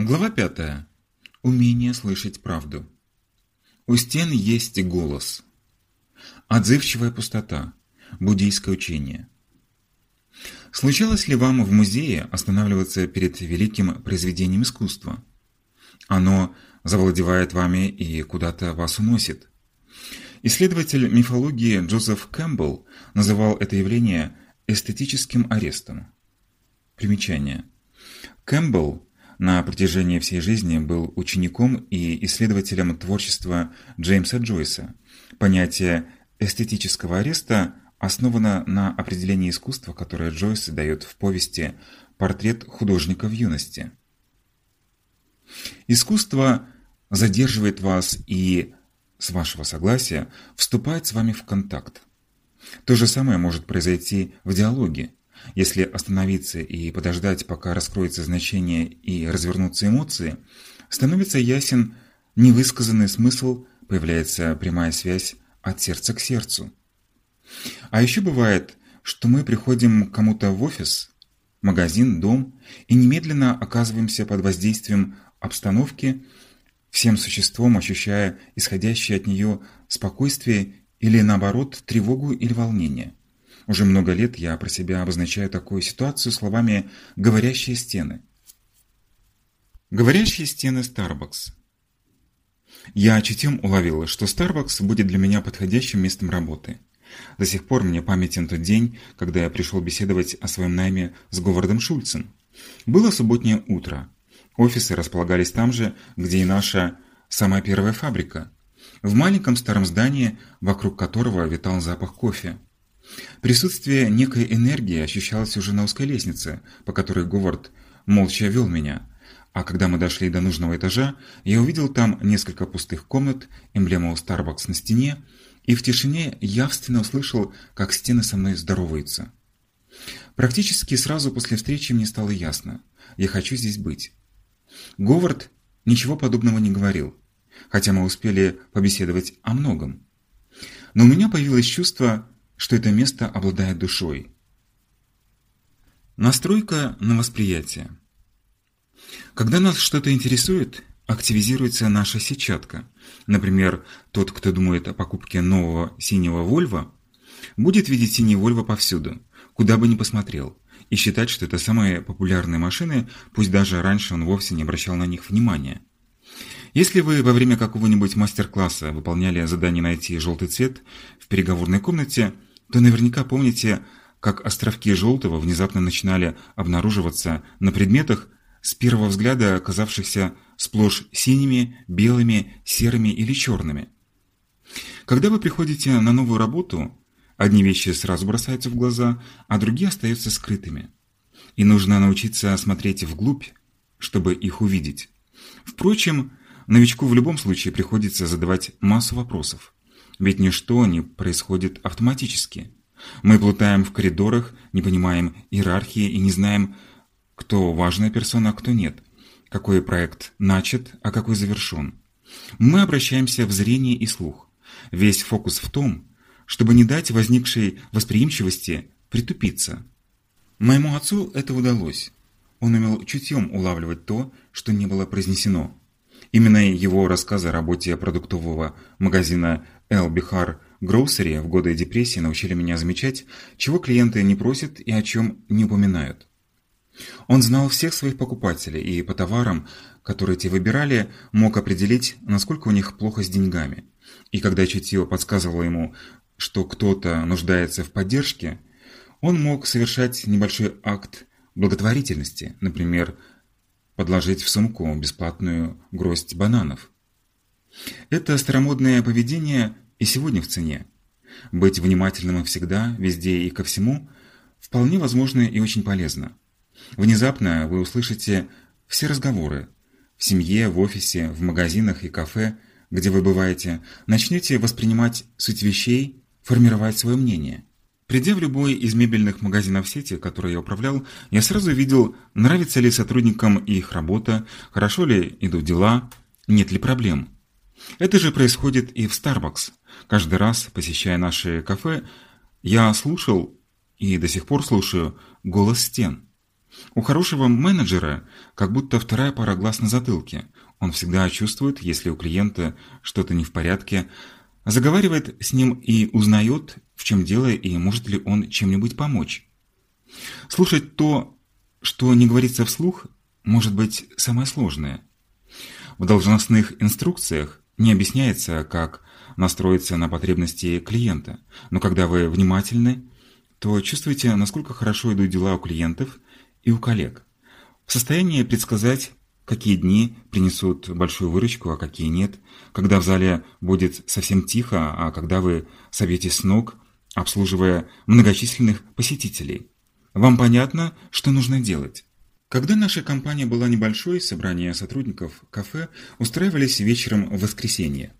Глава пятая. Умение слышать правду. У стен есть голос. Отзывчивая пустота. Буддийское учение. Случалось ли вам в музее останавливаться перед великим произведением искусства? Оно завладевает вами и куда-то вас уносит. Исследователь мифологии Джозеф Кэмпбелл называл это явление эстетическим арестом. Примечание. Кэмпбелл на протяжении всей жизни был учеником и исследователем творчества Джеймса Джойса. Понятие эстетического ареста основано на определении искусства, которое Джойс дает в повести «Портрет художника в юности». Искусство задерживает вас и, с вашего согласия, вступает с вами в контакт. То же самое может произойти в диалоге. Если остановиться и подождать, пока раскроется значение и развернутся эмоции, становится ясен невысказанный смысл, появляется прямая связь от сердца к сердцу. А еще бывает, что мы приходим к кому-то в офис, магазин, дом и немедленно оказываемся под воздействием обстановки, всем существом ощущая исходящее от нее спокойствие или наоборот тревогу или волнение. Уже много лет я про себя обозначаю такую ситуацию словами «говорящие стены». Говорящие стены Starbucks. Я чутьем уловил, что Starbucks будет для меня подходящим местом работы. До сих пор мне памятен тот день, когда я пришел беседовать о своем найме с Говардом Шульцем. Было субботнее утро. Офисы располагались там же, где и наша самая первая фабрика. В маленьком старом здании, вокруг которого витал запах кофе. Присутствие некой энергии ощущалось уже на узкой лестнице, по которой Говард молча вел меня. А когда мы дошли до нужного этажа, я увидел там несколько пустых комнат, эмблему Starbucks на стене, и в тишине явственно услышал, как стены со мной здороваются. Практически сразу после встречи мне стало ясно. Я хочу здесь быть. Говард ничего подобного не говорил, хотя мы успели побеседовать о многом. Но у меня появилось чувство, что это место обладает душой. Настройка на восприятие. Когда нас что-то интересует, активизируется наша сетчатка. Например, тот, кто думает о покупке нового синего Volvo, будет видеть синий Volvo повсюду, куда бы ни посмотрел, и считать, что это самые популярные машины, пусть даже раньше он вовсе не обращал на них внимания. Если вы во время какого-нибудь мастер-класса выполняли задание найти желтый цвет в переговорной комнате – то наверняка помните, как островки желтого внезапно начинали обнаруживаться на предметах, с первого взгляда оказавшихся сплошь синими, белыми, серыми или черными. Когда вы приходите на новую работу, одни вещи сразу бросаются в глаза, а другие остаются скрытыми. И нужно научиться смотреть вглубь, чтобы их увидеть. Впрочем, новичку в любом случае приходится задавать массу вопросов. Ведь ничто не происходит автоматически. Мы плутаем в коридорах, не понимаем иерархии и не знаем, кто важная персона, а кто нет, какой проект начат, а какой завершен. Мы обращаемся в зрение и слух. Весь фокус в том, чтобы не дать возникшей восприимчивости притупиться. Моему отцу это удалось. Он умел чутьем улавливать то, что не было произнесено. Именно его рассказы о работе продуктового магазина Эл Бихар Гроусери в годы депрессии научили меня замечать, чего клиенты не просят и о чем не упоминают. Он знал всех своих покупателей и по товарам, которые те выбирали, мог определить, насколько у них плохо с деньгами. И когда чутье подсказывало ему, что кто-то нуждается в поддержке, он мог совершать небольшой акт благотворительности, например, подложить в сумку бесплатную гроздь бананов. Это старомодное поведение и сегодня в цене. Быть внимательным всегда, везде и ко всему вполне возможно и очень полезно. Внезапно вы услышите все разговоры в семье, в офисе, в магазинах и кафе, где вы бываете, начнете воспринимать суть вещей, формировать свое мнение. Придя в любой из мебельных магазинов сети, который я управлял, я сразу видел, нравится ли сотрудникам их работа, хорошо ли идут дела, нет ли проблем. Это же происходит и в Starbucks. Каждый раз, посещая наши кафе, я слушал и до сих пор слушаю голос стен. У хорошего менеджера как будто вторая пара глаз на затылке. Он всегда чувствует, если у клиента что-то не в порядке, заговаривает с ним и узнает, в чем дело и может ли он чем-нибудь помочь. Слушать то, что не говорится вслух, может быть самое сложное. В должностных инструкциях не объясняется, как настроиться на потребности клиента, но когда вы внимательны, то чувствуете, насколько хорошо идут дела у клиентов и у коллег. В состоянии предсказать, какие дни принесут большую выручку, а какие нет, когда в зале будет совсем тихо, а когда вы собьетесь с ног, обслуживая многочисленных посетителей. Вам понятно, что нужно делать. Когда наша компания была небольшой, собрания сотрудников кафе устраивались вечером в воскресенье.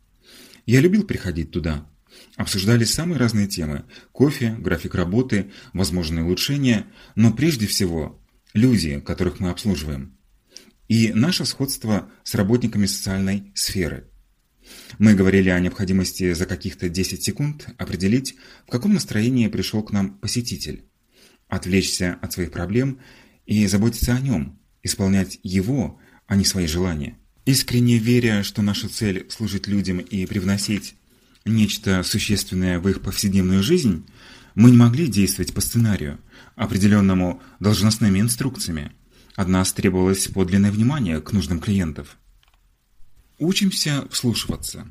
Я любил приходить туда. Обсуждались самые разные темы – кофе, график работы, возможные улучшения, но прежде всего – люди, которых мы обслуживаем. И наше сходство с работниками социальной сферы. Мы говорили о необходимости за каких-то 10 секунд определить, в каком настроении пришел к нам посетитель, отвлечься от своих проблем и заботиться о нем, исполнять его, а не свои желания. Искренне веря, что наша цель – служить людям и привносить нечто существенное в их повседневную жизнь, мы не могли действовать по сценарию, определенному должностными инструкциями. От нас требовалось подлинное внимание к нуждам клиентов. Учимся вслушиваться.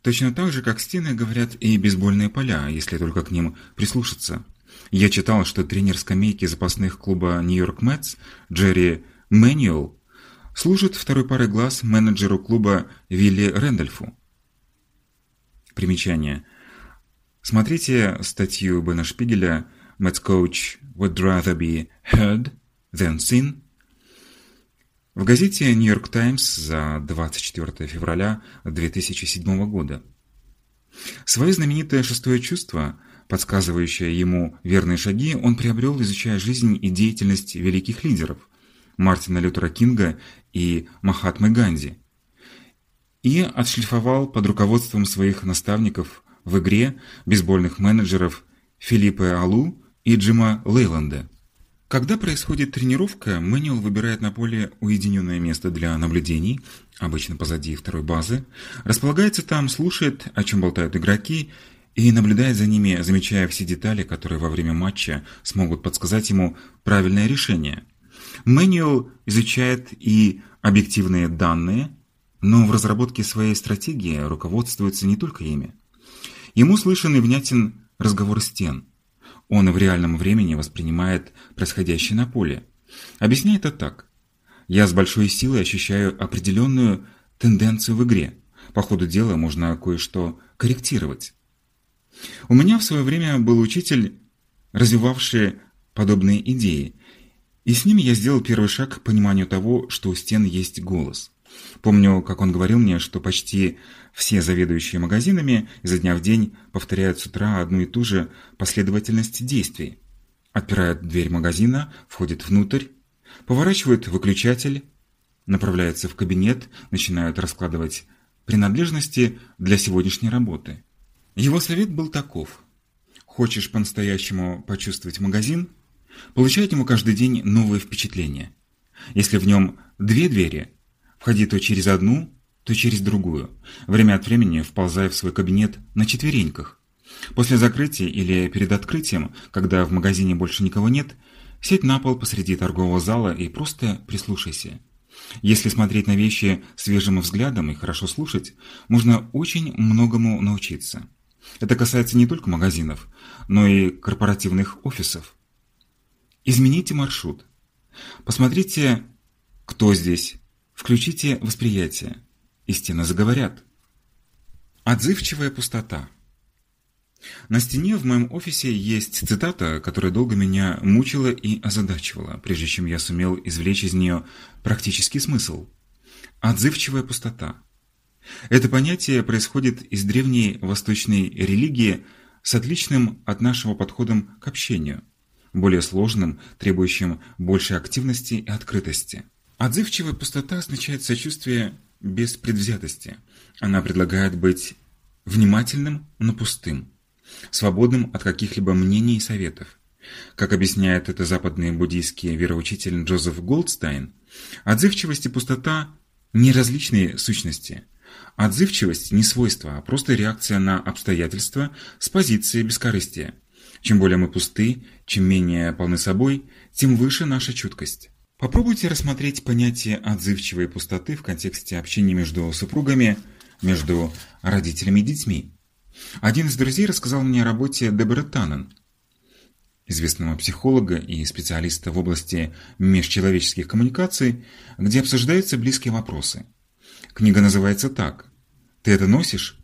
Точно так же, как стены говорят и бейсбольные поля, если только к ним прислушаться. Я читал, что тренер скамейки запасных клуба Нью-Йорк Мэтс Джерри Мэнюэл служит второй парой глаз менеджеру клуба Вилли Рэндольфу. Примечание. Смотрите статью Бена Шпигеля «Mets Coach would rather be heard than seen» в газете York Times за 24 февраля 2007 года. Свое знаменитое шестое чувство, подсказывающее ему верные шаги, он приобрел, изучая жизнь и деятельность великих лидеров – Мартина Лютера Кинга и Махатмы Ганди, и отшлифовал под руководством своих наставников в игре бейсбольных менеджеров Филиппа Алу и Джима Лейланда. Когда происходит тренировка, Мэнюэл выбирает на поле уединенное место для наблюдений, обычно позади второй базы, располагается там, слушает, о чем болтают игроки, и наблюдает за ними, замечая все детали, которые во время матча смогут подсказать ему правильное решение – Manual изучает и объективные данные, но в разработке своей стратегии руководствуется не только ими. Ему слышен и внятен разговор стен. Он в реальном времени воспринимает происходящее на поле. Объясняет это так. Я с большой силой ощущаю определенную тенденцию в игре. По ходу дела можно кое-что корректировать. У меня в свое время был учитель, развивавший подобные идеи, и с ними я сделал первый шаг к пониманию того, что у стен есть голос. Помню, как он говорил мне, что почти все заведующие магазинами изо дня в день повторяют с утра одну и ту же последовательность действий. Отпирают дверь магазина, входят внутрь, поворачивают выключатель, направляются в кабинет, начинают раскладывать принадлежности для сегодняшней работы. Его совет был таков. Хочешь по-настоящему почувствовать магазин – Получает ему каждый день новые впечатления. Если в нем две двери, входи то через одну, то через другую, время от времени вползая в свой кабинет на четвереньках. После закрытия или перед открытием, когда в магазине больше никого нет, сядь на пол посреди торгового зала и просто прислушайся. Если смотреть на вещи свежим взглядом и хорошо слушать, можно очень многому научиться. Это касается не только магазинов, но и корпоративных офисов. Измените маршрут. Посмотрите, кто здесь. Включите восприятие. И стены заговорят. Отзывчивая пустота. На стене в моем офисе есть цитата, которая долго меня мучила и озадачивала, прежде чем я сумел извлечь из нее практический смысл. Отзывчивая пустота. Это понятие происходит из древней восточной религии с отличным от нашего подходом к общению – более сложным, требующим большей активности и открытости. Отзывчивая пустота означает сочувствие без предвзятости. Она предлагает быть внимательным, но пустым, свободным от каких-либо мнений и советов. Как объясняет это западный буддийский вероучитель Джозеф Голдстайн, отзывчивость и пустота – не различные сущности. Отзывчивость – не свойство, а просто реакция на обстоятельства с позиции бескорыстия. Чем более мы пусты, чем менее полны собой, тем выше наша чуткость. Попробуйте рассмотреть понятие отзывчивой пустоты в контексте общения между супругами, между родителями и детьми. Один из друзей рассказал мне о работе Дебора Таннен, известного психолога и специалиста в области межчеловеческих коммуникаций, где обсуждаются близкие вопросы. Книга называется так «Ты это носишь?»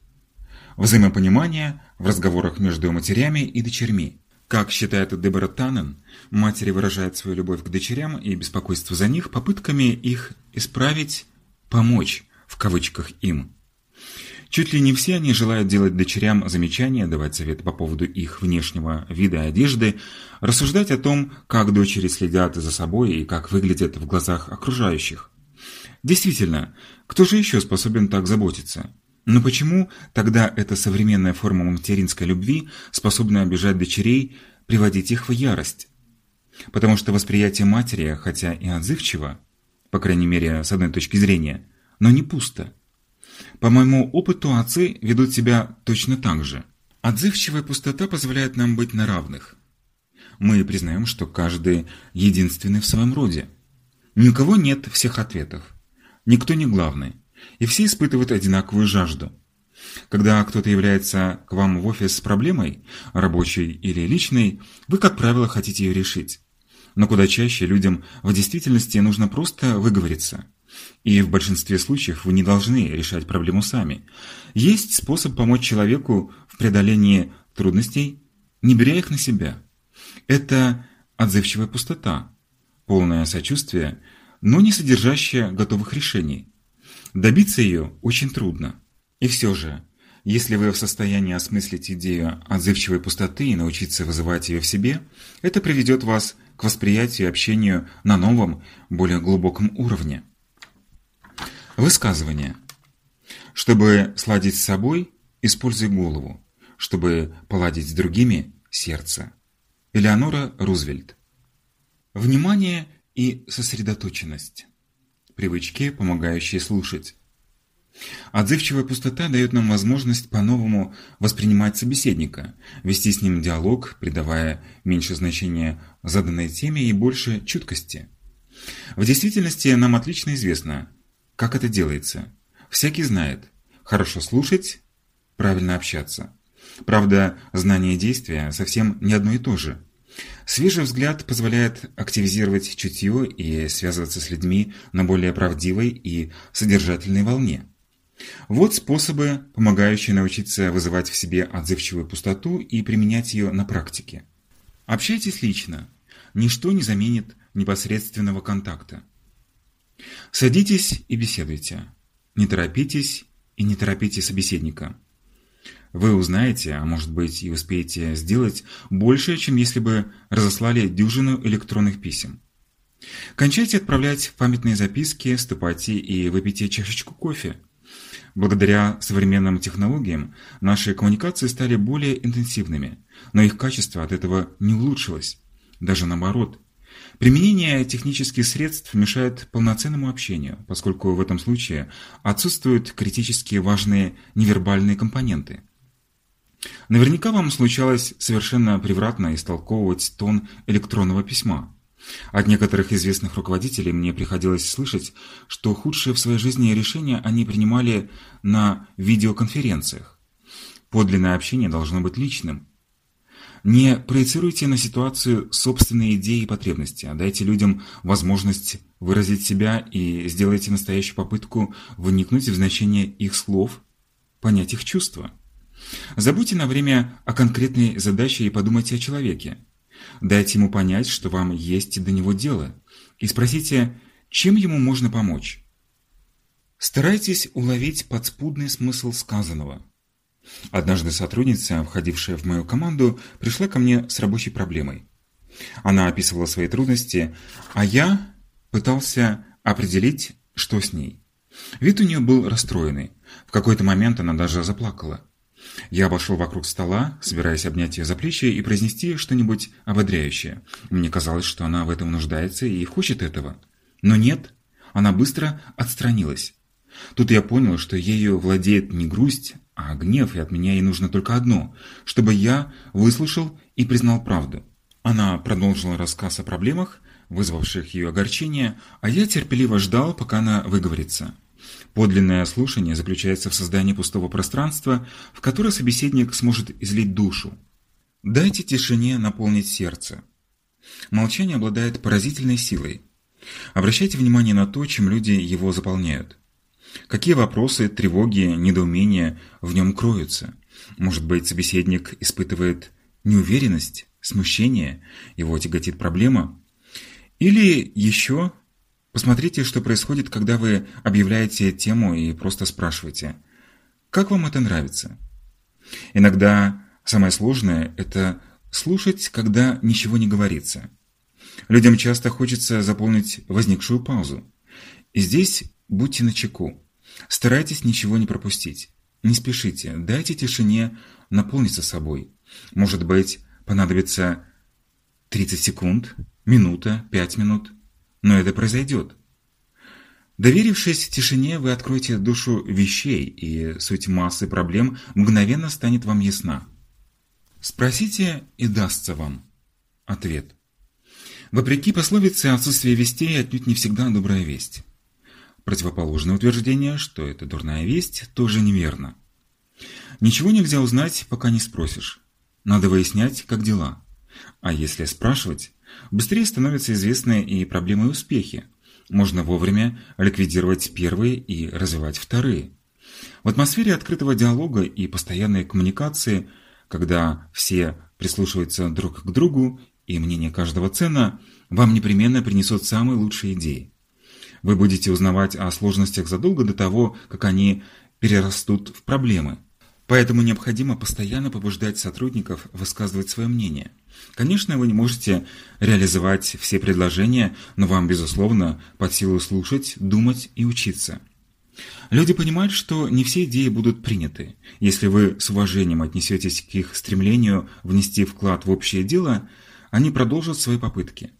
Взаимопонимание в разговорах между матерями и дочерьми. Как считает Дебора Таннен, матери выражают свою любовь к дочерям и беспокойство за них попытками их исправить, помочь, в кавычках, им. Чуть ли не все они желают делать дочерям замечания, давать советы по поводу их внешнего вида и одежды, рассуждать о том, как дочери следят за собой и как выглядят в глазах окружающих. Действительно, кто же еще способен так заботиться? Но почему тогда эта современная форма материнской любви способна обижать дочерей, приводить их в ярость? Потому что восприятие матери, хотя и отзывчиво, по крайней мере, с одной точки зрения, но не пусто. По моему опыту, отцы ведут себя точно так же. Отзывчивая пустота позволяет нам быть на равных. Мы признаем, что каждый единственный в своем роде. Ни у кого нет всех ответов. Никто не главный и все испытывают одинаковую жажду. Когда кто-то является к вам в офис с проблемой, рабочей или личной, вы, как правило, хотите ее решить. Но куда чаще людям в действительности нужно просто выговориться. И в большинстве случаев вы не должны решать проблему сами. Есть способ помочь человеку в преодолении трудностей, не беря их на себя. Это отзывчивая пустота, полное сочувствие, но не содержащая готовых решений. Добиться ее очень трудно. И все же, если вы в состоянии осмыслить идею отзывчивой пустоты и научиться вызывать ее в себе, это приведет вас к восприятию и общению на новом, более глубоком уровне. Высказывание. Чтобы сладить с собой, используй голову. Чтобы поладить с другими – сердце. Элеонора Рузвельт. Внимание и сосредоточенность. Привычки, помогающие слушать. Отзывчивая пустота дает нам возможность по-новому воспринимать собеседника, вести с ним диалог, придавая меньше значения заданной теме и больше чуткости. В действительности нам отлично известно, как это делается. Всякий знает, хорошо слушать, правильно общаться. Правда, знание действия совсем не одно и то же – Свежий взгляд позволяет активизировать чутье и связываться с людьми на более правдивой и содержательной волне. Вот способы, помогающие научиться вызывать в себе отзывчивую пустоту и применять ее на практике. Общайтесь лично. Ничто не заменит непосредственного контакта. Садитесь и беседуйте. Не торопитесь и не торопите собеседника. Вы узнаете, а может быть и успеете сделать больше, чем если бы разослали дюжину электронных писем. Кончайте отправлять памятные записки, ступайте и выпейте чашечку кофе. Благодаря современным технологиям наши коммуникации стали более интенсивными, но их качество от этого не улучшилось. Даже наоборот. Применение технических средств мешает полноценному общению, поскольку в этом случае отсутствуют критически важные невербальные компоненты – Наверняка вам случалось совершенно превратно истолковывать тон электронного письма. От некоторых известных руководителей мне приходилось слышать, что худшие в своей жизни решения они принимали на видеоконференциях. Подлинное общение должно быть личным. Не проецируйте на ситуацию собственные идеи и потребности, а дайте людям возможность выразить себя и сделайте настоящую попытку вникнуть в значение их слов, понять их чувства. Забудьте на время о конкретной задаче и подумайте о человеке. Дайте ему понять, что вам есть до него дело, и спросите, чем ему можно помочь. Старайтесь уловить подспудный смысл сказанного. Однажды сотрудница, входившая в мою команду, пришла ко мне с рабочей проблемой. Она описывала свои трудности, а я пытался определить, что с ней. Вид у нее был расстроенный. В какой-то момент она даже заплакала. Я обошел вокруг стола, собираясь обнять ее за плечи и произнести что-нибудь ободряющее. Мне казалось, что она в этом нуждается и хочет этого. Но нет, она быстро отстранилась. Тут я понял, что ею владеет не грусть, а гнев, и от меня ей нужно только одно, чтобы я выслушал и признал правду. Она продолжила рассказ о проблемах, вызвавших ее огорчение, а я терпеливо ждал, пока она выговорится. Подлинное слушание заключается в создании пустого пространства, в которое собеседник сможет излить душу. Дайте тишине наполнить сердце. Молчание обладает поразительной силой. Обращайте внимание на то, чем люди его заполняют. Какие вопросы, тревоги, недоумения в нем кроются? Может быть, собеседник испытывает неуверенность, смущение, его тяготит проблема? Или еще посмотрите, что происходит, когда вы объявляете тему и просто спрашиваете «Как вам это нравится?». Иногда самое сложное – это слушать, когда ничего не говорится. Людям часто хочется заполнить возникшую паузу. И здесь будьте начеку. Старайтесь ничего не пропустить. Не спешите, дайте тишине наполниться собой. Может быть, понадобится 30 секунд, минута, 5 минут, но это произойдет. Доверившись тишине, вы откроете душу вещей, и суть массы проблем мгновенно станет вам ясна. Спросите, и дастся вам. Ответ. Вопреки пословице, отсутствие вестей отнюдь не всегда добрая весть. Противоположное утверждение, что это дурная весть, тоже неверно. Ничего нельзя узнать, пока не спросишь. Надо выяснять, как дела. А если спрашивать, быстрее становятся известны и проблемы и успехи. Можно вовремя ликвидировать первые и развивать вторые. В атмосфере открытого диалога и постоянной коммуникации, когда все прислушиваются друг к другу и мнение каждого ценно, вам непременно принесут самые лучшие идеи. Вы будете узнавать о сложностях задолго до того, как они перерастут в проблемы. Поэтому необходимо постоянно побуждать сотрудников высказывать свое мнение. Конечно, вы не можете реализовать все предложения, но вам, безусловно, под силу слушать, думать и учиться. Люди понимают, что не все идеи будут приняты. Если вы с уважением отнесетесь к их стремлению внести вклад в общее дело, они продолжат свои попытки.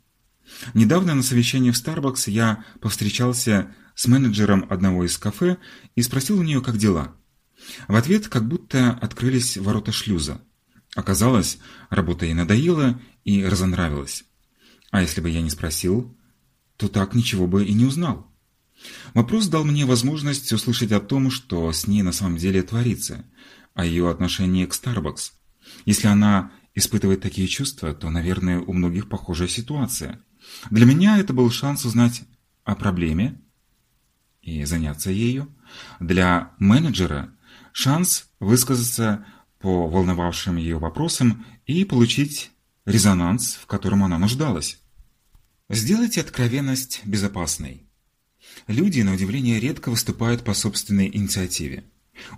Недавно на совещании в Starbucks я повстречался с менеджером одного из кафе и спросил у нее, как дела. В ответ как будто открылись ворота шлюза. Оказалось, работа ей надоела и разонравилась. А если бы я не спросил, то так ничего бы и не узнал. Вопрос дал мне возможность услышать о том, что с ней на самом деле творится, о ее отношении к Starbucks. Если она испытывает такие чувства, то, наверное, у многих похожая ситуация – для меня это был шанс узнать о проблеме и заняться ею. Для менеджера шанс высказаться по волновавшим ее вопросам и получить резонанс, в котором она нуждалась. Сделайте откровенность безопасной. Люди, на удивление, редко выступают по собственной инициативе.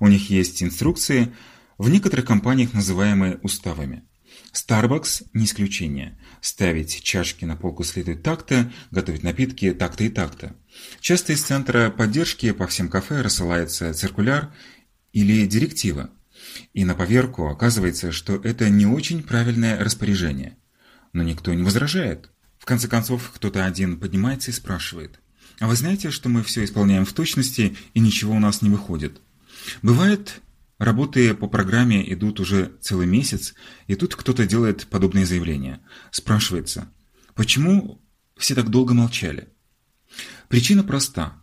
У них есть инструкции, в некоторых компаниях называемые уставами. Starbucks не исключение. Ставить чашки на полку следует так-то, готовить напитки так-то и так-то. Часто из центра поддержки по всем кафе рассылается циркуляр или директива. И на поверку оказывается, что это не очень правильное распоряжение. Но никто не возражает. В конце концов, кто-то один поднимается и спрашивает. «А вы знаете, что мы все исполняем в точности и ничего у нас не выходит?» Бывает, Работы по программе идут уже целый месяц, и тут кто-то делает подобные заявления. Спрашивается, почему все так долго молчали? Причина проста.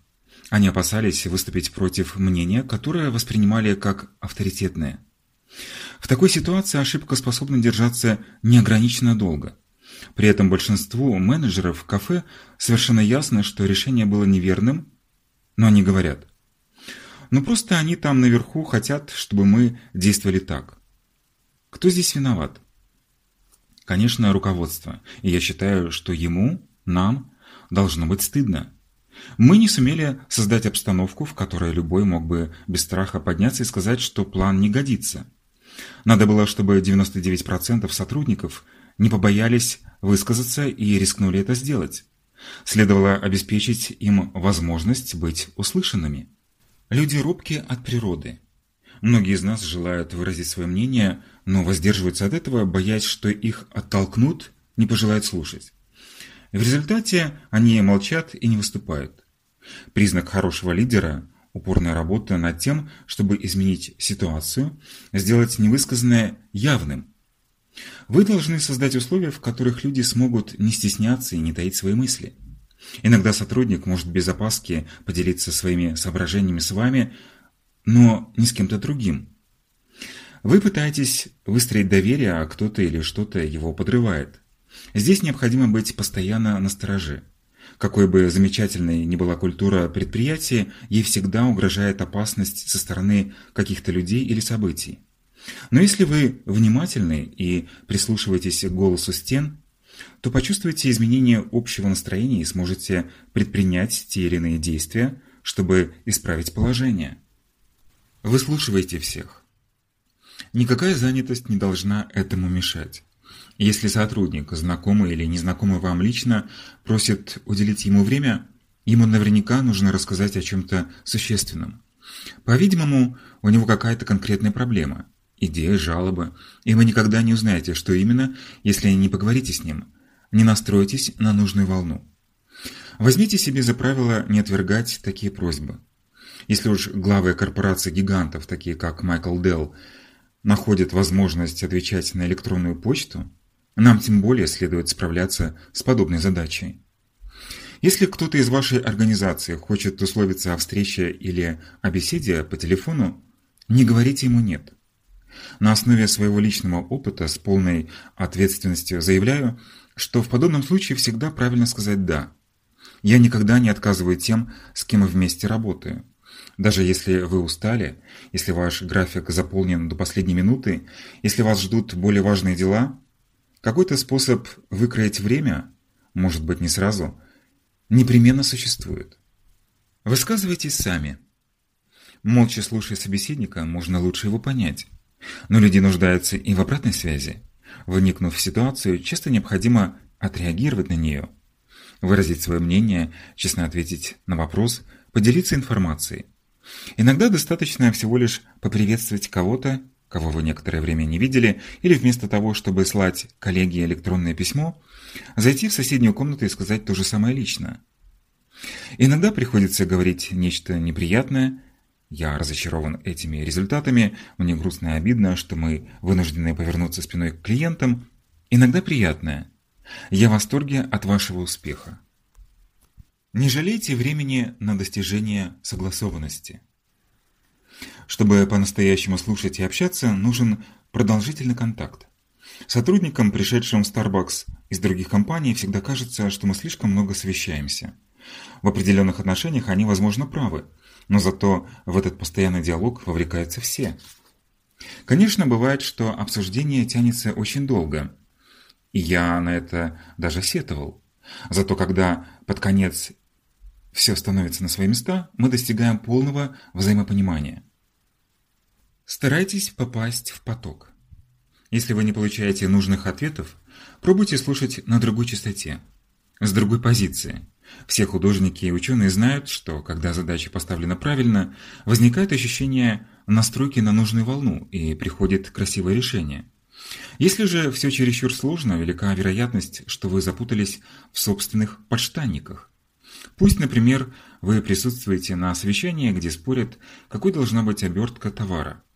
Они опасались выступить против мнения, которое воспринимали как авторитетное. В такой ситуации ошибка способна держаться неограниченно долго. При этом большинству менеджеров кафе совершенно ясно, что решение было неверным, но они говорят но просто они там наверху хотят, чтобы мы действовали так. Кто здесь виноват? Конечно, руководство. И я считаю, что ему, нам, должно быть стыдно. Мы не сумели создать обстановку, в которой любой мог бы без страха подняться и сказать, что план не годится. Надо было, чтобы 99% сотрудников не побоялись высказаться и рискнули это сделать. Следовало обеспечить им возможность быть услышанными. Люди робкие от природы. Многие из нас желают выразить свое мнение, но воздерживаются от этого, боясь, что их оттолкнут, не пожелают слушать. В результате они молчат и не выступают. Признак хорошего лидера – упорная работа над тем, чтобы изменить ситуацию, сделать невысказанное явным. Вы должны создать условия, в которых люди смогут не стесняться и не таить свои мысли. Иногда сотрудник может без опаски поделиться своими соображениями с вами, но не с кем-то другим. Вы пытаетесь выстроить доверие, а кто-то или что-то его подрывает. Здесь необходимо быть постоянно настороже. Какой бы замечательной ни была культура предприятия, ей всегда угрожает опасность со стороны каких-то людей или событий. Но если вы внимательны и прислушиваетесь к голосу стен, то почувствуете изменение общего настроения и сможете предпринять те или иные действия, чтобы исправить положение. Выслушивайте всех. Никакая занятость не должна этому мешать. Если сотрудник, знакомый или незнакомый вам лично, просит уделить ему время, ему наверняка нужно рассказать о чем-то существенном. По-видимому, у него какая-то конкретная проблема, идея, жалоба, и вы никогда не узнаете, что именно, если не поговорите с ним, не настроитесь на нужную волну. Возьмите себе за правило не отвергать такие просьбы. Если уж главы корпораций гигантов, такие как Майкл Делл, находят возможность отвечать на электронную почту, нам тем более следует справляться с подобной задачей. Если кто-то из вашей организации хочет условиться о встрече или о беседе по телефону, не говорите ему «нет». На основе своего личного опыта с полной ответственностью заявляю, что в подобном случае всегда правильно сказать «да». Я никогда не отказываю тем, с кем вместе работаю. Даже если вы устали, если ваш график заполнен до последней минуты, если вас ждут более важные дела, какой-то способ выкроить время, может быть не сразу, непременно существует. Высказывайтесь сами. Молча слушая собеседника, можно лучше его понять. Но люди нуждаются и в обратной связи. Вникнув в ситуацию, часто необходимо отреагировать на нее, выразить свое мнение, честно ответить на вопрос, поделиться информацией. Иногда достаточно всего лишь поприветствовать кого-то, кого вы некоторое время не видели, или вместо того, чтобы слать коллеге электронное письмо, зайти в соседнюю комнату и сказать то же самое лично. Иногда приходится говорить нечто неприятное. Я разочарован этими результатами, мне грустно и обидно, что мы вынуждены повернуться спиной к клиентам. Иногда приятное. Я в восторге от вашего успеха. Не жалейте времени на достижение согласованности. Чтобы по-настоящему слушать и общаться, нужен продолжительный контакт. Сотрудникам, пришедшим в Starbucks из других компаний, всегда кажется, что мы слишком много совещаемся. В определенных отношениях они, возможно, правы, но зато в этот постоянный диалог вовлекаются все. Конечно, бывает, что обсуждение тянется очень долго, и я на это даже сетовал. Зато когда под конец все становится на свои места, мы достигаем полного взаимопонимания. Старайтесь попасть в поток. Если вы не получаете нужных ответов, пробуйте слушать на другой частоте, с другой позиции. Все художники и ученые знают, что когда задача поставлена правильно, возникает ощущение настройки на нужную волну и приходит красивое решение. Если же все чересчур сложно, велика вероятность, что вы запутались в собственных подштанниках. Пусть, например, вы присутствуете на совещании, где спорят, какой должна быть обертка товара –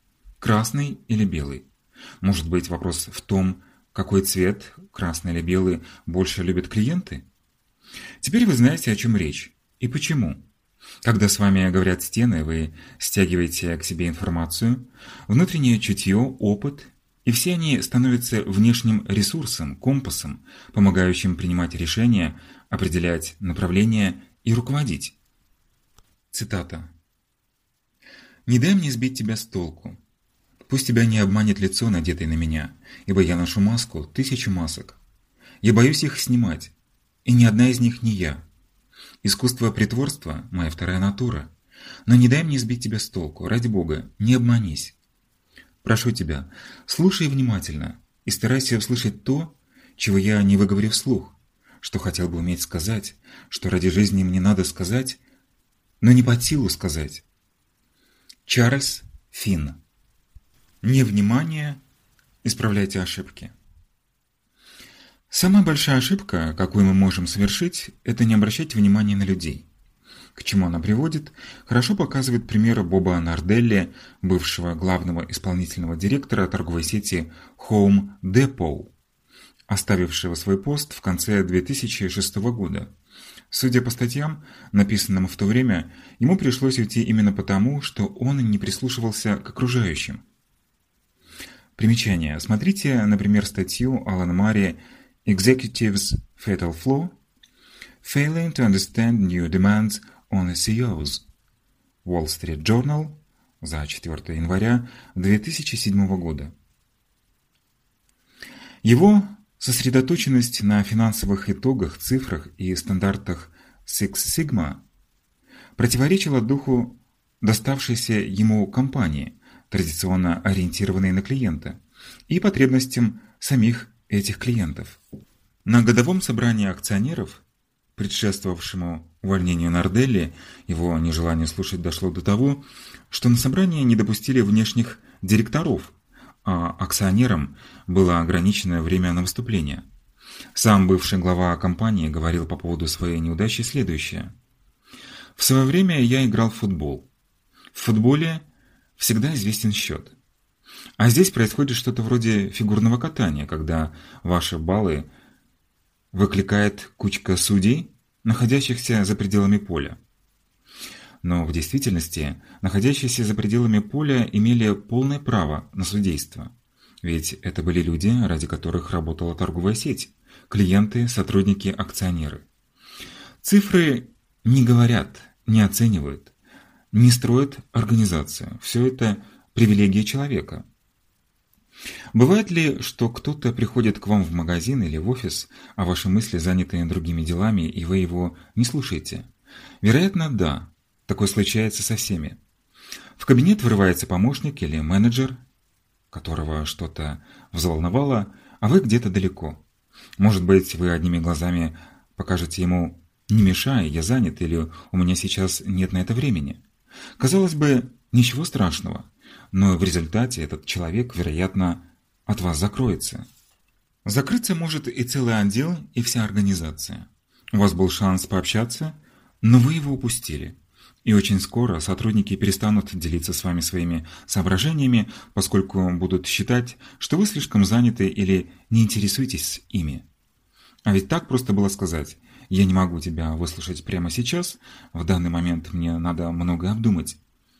красный или белый. Может быть вопрос в том, какой цвет, красный или белый, больше любят клиенты? Теперь вы знаете, о чем речь и почему. Когда с вами говорят стены, вы стягиваете к себе информацию, внутреннее чутье, опыт, и все они становятся внешним ресурсом, компасом, помогающим принимать решения, определять направление и руководить. Цитата. «Не дай мне сбить тебя с толку. Пусть тебя не обманет лицо, надетое на меня, ибо я ношу маску, тысячу масок. Я боюсь их снимать, и ни одна из них не я. Искусство притворства – моя вторая натура. Но не дай мне сбить тебя с толку, ради Бога, не обманись. Прошу тебя, слушай внимательно и старайся услышать то, чего я не выговорю вслух что хотел бы уметь сказать, что ради жизни мне надо сказать, но не под силу сказать. Чарльз Финн Невнимание. Исправляйте ошибки. Самая большая ошибка, какую мы можем совершить, это не обращать внимания на людей. К чему она приводит, хорошо показывает пример Боба Нарделли, бывшего главного исполнительного директора торговой сети Home Depot, оставившего свой пост в конце 2006 года. Судя по статьям, написанным в то время, ему пришлось уйти именно потому, что он не прислушивался к окружающим. Примечание. Смотрите, например, статью Алана Мари «Executives Fatal Flaw» Failing to Understand New Demands on CEOs. Wall Street Journal за 4 января 2007 года. Его сосредоточенность на финансовых итогах, цифрах и стандартах Six Sigma противоречила духу доставшейся ему компании – традиционно ориентированные на клиента, и потребностям самих этих клиентов. На годовом собрании акционеров, предшествовавшему увольнению Нарделли, его нежелание слушать дошло до того, что на собрание не допустили внешних директоров, а акционерам было ограниченное время на выступление. Сам бывший глава компании говорил по поводу своей неудачи следующее. «В свое время я играл в футбол. В футболе – всегда известен счет. А здесь происходит что-то вроде фигурного катания, когда ваши баллы выкликает кучка судей, находящихся за пределами поля. Но в действительности находящиеся за пределами поля имели полное право на судейство. Ведь это были люди, ради которых работала торговая сеть, клиенты, сотрудники, акционеры. Цифры не говорят, не оценивают не строит организацию. Все это привилегия человека. Бывает ли, что кто-то приходит к вам в магазин или в офис, а ваши мысли заняты другими делами, и вы его не слушаете? Вероятно, да. Такое случается со всеми. В кабинет врывается помощник или менеджер, которого что-то взволновало, а вы где-то далеко. Может быть, вы одними глазами покажете ему «не мешай, я занят» или «у меня сейчас нет на это времени». Казалось бы, ничего страшного, но в результате этот человек, вероятно, от вас закроется. Закрыться может и целый отдел, и вся организация. У вас был шанс пообщаться, но вы его упустили. И очень скоро сотрудники перестанут делиться с вами своими соображениями, поскольку будут считать, что вы слишком заняты или не интересуетесь ими. А ведь так просто было сказать я не могу тебя выслушать прямо сейчас, в данный момент мне надо многое обдумать.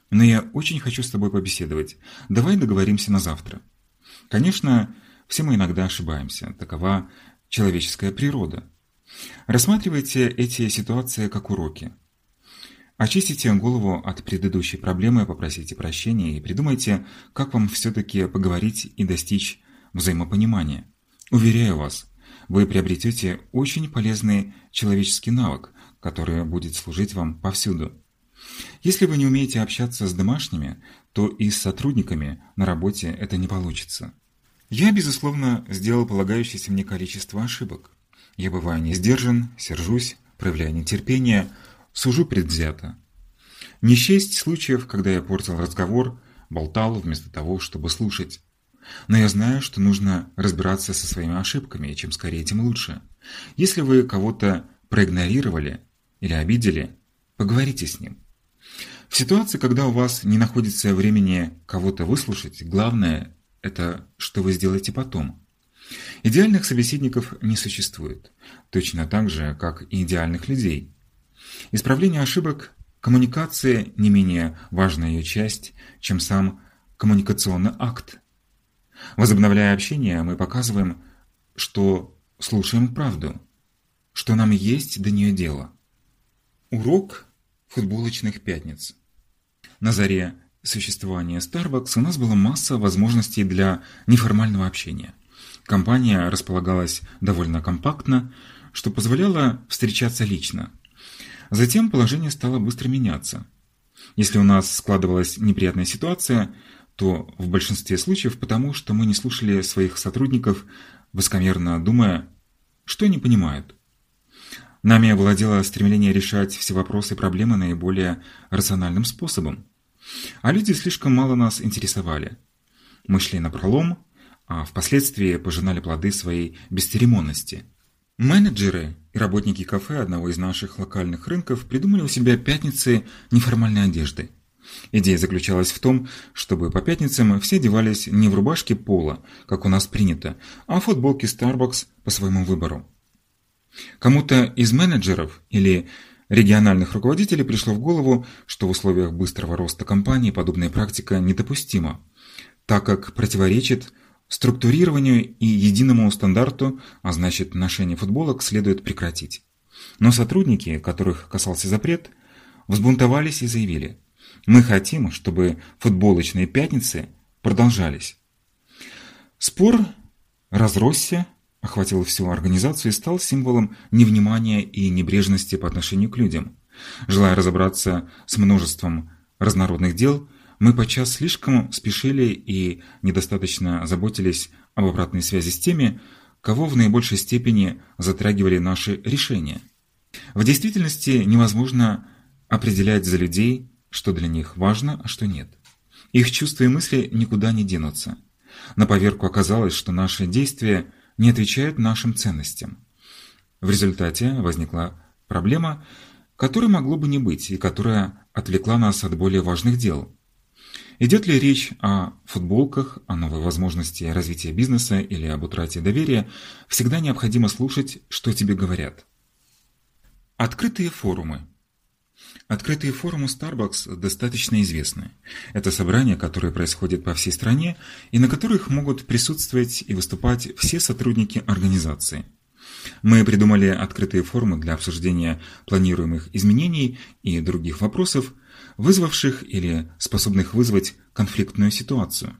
Но я очень хочу с тобой побеседовать. Давай договоримся на завтра. Конечно, все мы иногда ошибаемся. Такова человеческая природа. Рассматривайте эти ситуации как уроки. Очистите голову от предыдущей проблемы, попросите прощения и придумайте, как вам все-таки поговорить и достичь взаимопонимания. Уверяю вас, вы приобретете очень полезный человеческий навык, который будет служить вам повсюду. Если вы не умеете общаться с домашними, то и с сотрудниками на работе это не получится. Я, безусловно, сделал полагающееся мне количество ошибок. Я бываю не сдержан, сержусь, проявляю нетерпение, сужу предвзято. Не счесть случаев, когда я портил разговор, болтал вместо того, чтобы слушать. Но я знаю, что нужно разбираться со своими ошибками, и чем скорее, тем лучше. Если вы кого-то проигнорировали или обидели, поговорите с ним. В ситуации, когда у вас не находится времени кого-то выслушать, главное – это что вы сделаете потом. Идеальных собеседников не существует, точно так же, как и идеальных людей. Исправление ошибок – коммуникация не менее важная ее часть, чем сам коммуникационный акт – Возобновляя общение, мы показываем, что слушаем правду, что нам есть до нее дело. Урок футболочных пятниц. На заре существования Starbucks у нас была масса возможностей для неформального общения. Компания располагалась довольно компактно, что позволяло встречаться лично. Затем положение стало быстро меняться. Если у нас складывалась неприятная ситуация, то в большинстве случаев потому, что мы не слушали своих сотрудников, высокомерно думая, что они понимают. Нами овладело стремление решать все вопросы и проблемы наиболее рациональным способом. А люди слишком мало нас интересовали. Мы шли на пролом, а впоследствии пожинали плоды своей бесцеремонности. Менеджеры и работники кафе одного из наших локальных рынков придумали у себя пятницы неформальной одежды. Идея заключалась в том, чтобы по пятницам все одевались не в рубашке пола, как у нас принято, а в футболке Starbucks по своему выбору. Кому-то из менеджеров или региональных руководителей пришло в голову, что в условиях быстрого роста компании подобная практика недопустима, так как противоречит Структурированию и единому стандарту, а значит ношение футболок, следует прекратить. Но сотрудники, которых касался запрет, взбунтовались и заявили «Мы хотим, чтобы футболочные пятницы продолжались». Спор разросся, охватил всю организацию и стал символом невнимания и небрежности по отношению к людям. Желая разобраться с множеством разнородных дел, мы подчас слишком спешили и недостаточно заботились об обратной связи с теми, кого в наибольшей степени затрагивали наши решения. В действительности невозможно определять за людей, что для них важно, а что нет. Их чувства и мысли никуда не денутся. На поверку оказалось, что наши действия не отвечают нашим ценностям. В результате возникла проблема, которой могло бы не быть и которая отвлекла нас от более важных дел. Идет ли речь о футболках, о новой возможности развития бизнеса или об утрате доверия, всегда необходимо слушать, что тебе говорят. Открытые форумы. Открытые форумы Starbucks достаточно известны. Это собрания, которые происходят по всей стране и на которых могут присутствовать и выступать все сотрудники организации. Мы придумали открытые форумы для обсуждения планируемых изменений и других вопросов, вызвавших или способных вызвать конфликтную ситуацию.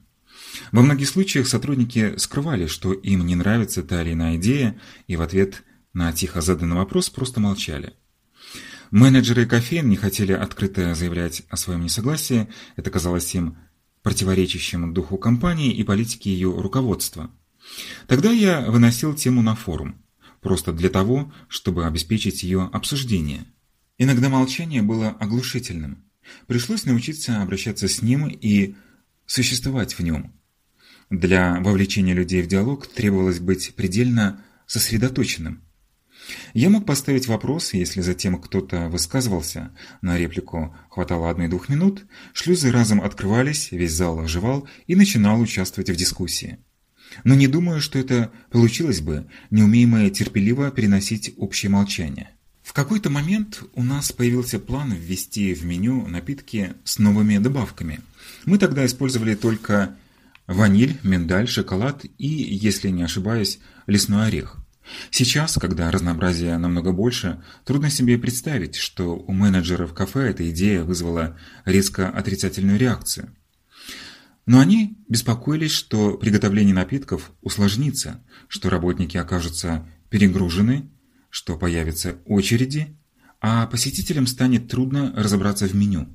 Во многих случаях сотрудники скрывали, что им не нравится та или иная идея, и в ответ на тихо заданный вопрос просто молчали. Менеджеры кофеин не хотели открыто заявлять о своем несогласии, это казалось им противоречащим духу компании и политике ее руководства. Тогда я выносил тему на форум, просто для того, чтобы обеспечить ее обсуждение. Иногда молчание было оглушительным. Пришлось научиться обращаться с ним и существовать в нем. Для вовлечения людей в диалог требовалось быть предельно сосредоточенным. Я мог поставить вопрос, если затем кто-то высказывался, на реплику хватало одной-двух минут, шлюзы разом открывались, весь зал оживал и начинал участвовать в дискуссии. Но не думаю, что это получилось бы, не умея мы терпеливо переносить общее молчание. В какой-то момент у нас появился план ввести в меню напитки с новыми добавками. Мы тогда использовали только ваниль, миндаль, шоколад и, если не ошибаюсь, лесной орех. Сейчас, когда разнообразия намного больше, трудно себе представить, что у менеджеров кафе эта идея вызвала резко отрицательную реакцию. Но они беспокоились, что приготовление напитков усложнится, что работники окажутся перегружены что появятся очереди, а посетителям станет трудно разобраться в меню.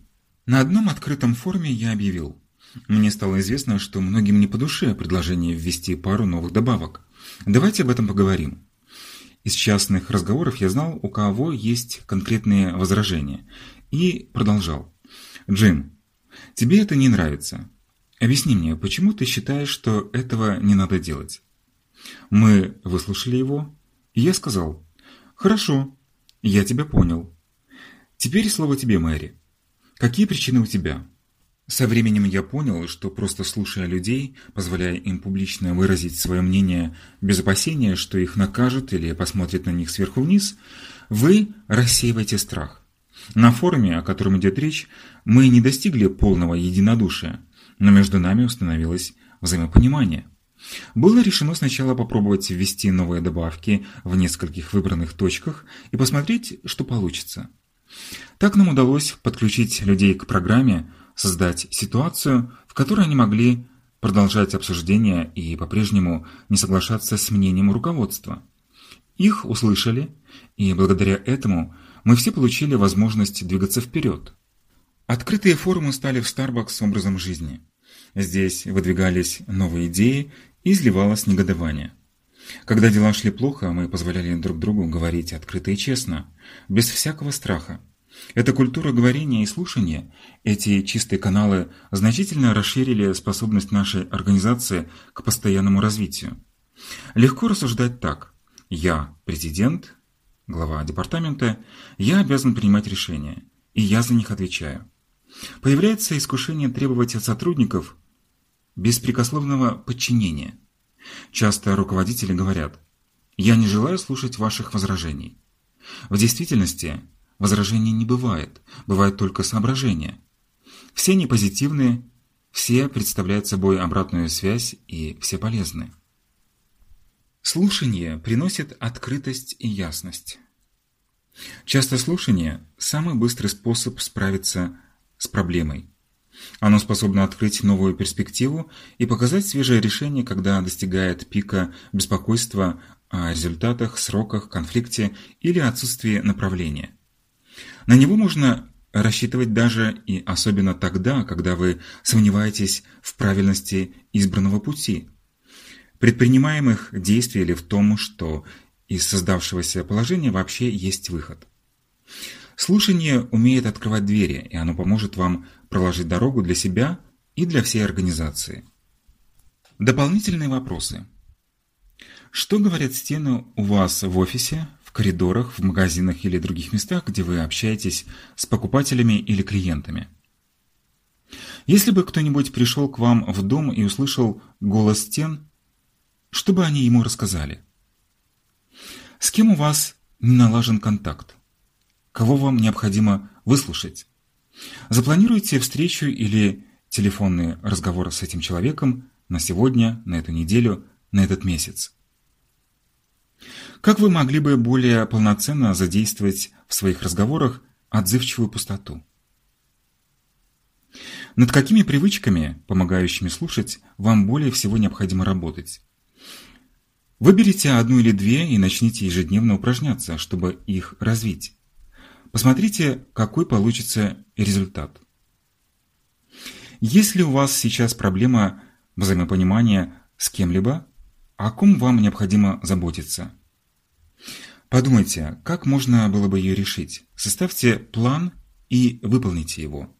На одном открытом форуме я объявил. Мне стало известно, что многим не по душе предложение ввести пару новых добавок. Давайте об этом поговорим. Из частных разговоров я знал, у кого есть конкретные возражения. И продолжал. «Джим, тебе это не нравится. Объясни мне, почему ты считаешь, что этого не надо делать?» Мы выслушали его, и я сказал, Хорошо, я тебя понял. Теперь слово тебе, Мэри. Какие причины у тебя? Со временем я понял, что просто слушая людей, позволяя им публично выразить свое мнение без опасения, что их накажут или посмотрят на них сверху вниз, вы рассеиваете страх. На форуме, о котором идет речь, мы не достигли полного единодушия, но между нами установилось взаимопонимание. Было решено сначала попробовать ввести новые добавки в нескольких выбранных точках и посмотреть, что получится. Так нам удалось подключить людей к программе, создать ситуацию, в которой они могли продолжать обсуждение и по-прежнему не соглашаться с мнением руководства. Их услышали, и благодаря этому мы все получили возможность двигаться вперед. Открытые форумы стали в Starbucks образом жизни. Здесь выдвигались новые идеи и изливалось негодование. Когда дела шли плохо, мы позволяли друг другу говорить открыто и честно, без всякого страха. Эта культура говорения и слушания, эти чистые каналы значительно расширили способность нашей организации к постоянному развитию. Легко рассуждать так. Я президент, глава департамента, я обязан принимать решения, и я за них отвечаю. Появляется искушение требовать от сотрудников беспрекословного подчинения. Часто руководители говорят «Я не желаю слушать ваших возражений». В действительности возражений не бывает, бывают только соображения. Все они все представляют собой обратную связь и все полезны. Слушание приносит открытость и ясность. Часто слушание – самый быстрый способ справиться с проблемой. Оно способно открыть новую перспективу и показать свежее решение, когда достигает пика беспокойства о результатах, сроках, конфликте или отсутствии направления. На него можно рассчитывать даже и особенно тогда, когда вы сомневаетесь в правильности избранного пути, предпринимаемых действий или в том, что из создавшегося положения вообще есть выход. Слушание умеет открывать двери, и оно поможет вам проложить дорогу для себя и для всей организации. Дополнительные вопросы. Что говорят стены у вас в офисе, коридорах, в магазинах или других местах, где вы общаетесь с покупателями или клиентами? Если бы кто-нибудь пришел к вам в дом и услышал голос стен, что бы они ему рассказали? С кем у вас не налажен контакт? Кого вам необходимо выслушать? Запланируйте встречу или телефонный разговор с этим человеком на сегодня, на эту неделю, на этот месяц. Как вы могли бы более полноценно задействовать в своих разговорах отзывчивую пустоту? Над какими привычками, помогающими слушать, вам более всего необходимо работать? Выберите одну или две и начните ежедневно упражняться, чтобы их развить. Посмотрите, какой получится результат. Если у вас сейчас проблема взаимопонимания с кем-либо, о ком вам необходимо заботиться? Подумайте, как можно было бы ее решить. Составьте план и выполните его.